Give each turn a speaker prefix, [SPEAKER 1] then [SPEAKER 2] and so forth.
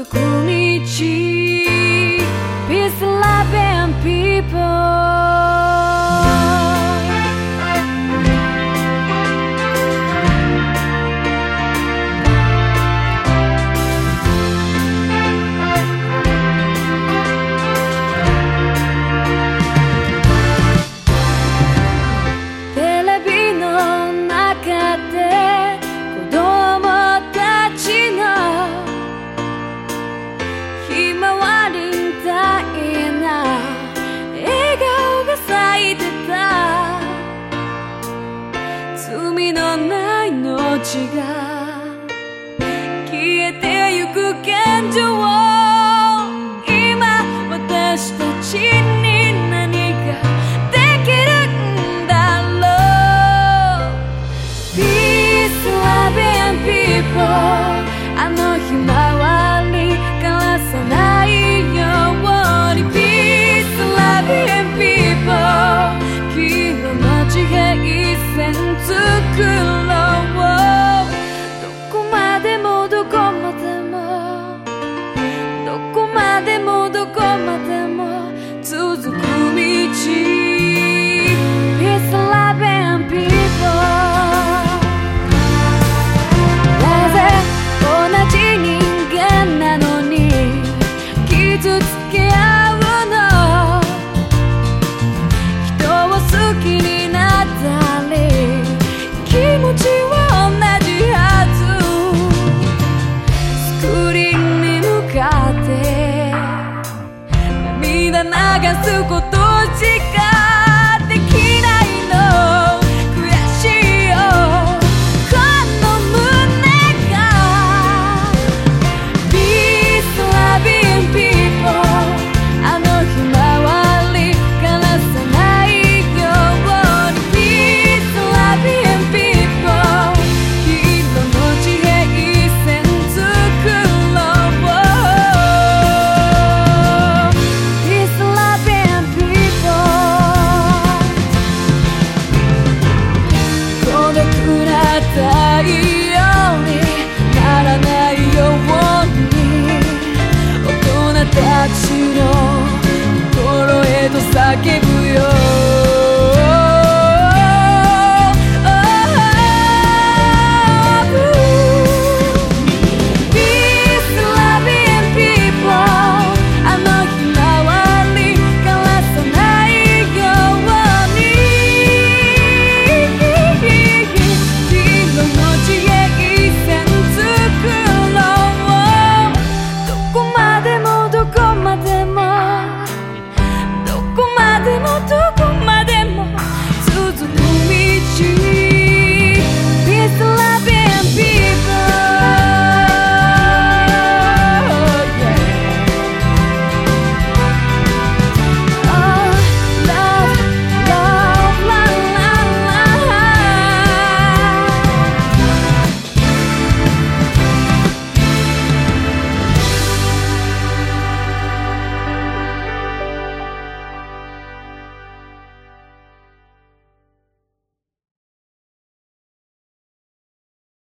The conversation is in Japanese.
[SPEAKER 1] a gloomy cheek. のないの違い took good. やすことかちの心へと叫ぶよ。